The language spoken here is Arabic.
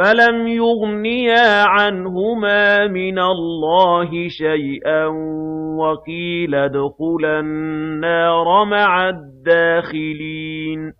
فَلَمْ يُغْنِيَا عَنْهُمَا مِنَ اللَّهِ شَيْئًا وَقِيلَ ادْخُلَا النَّارَ مَعَ الدَّاخِلِينَ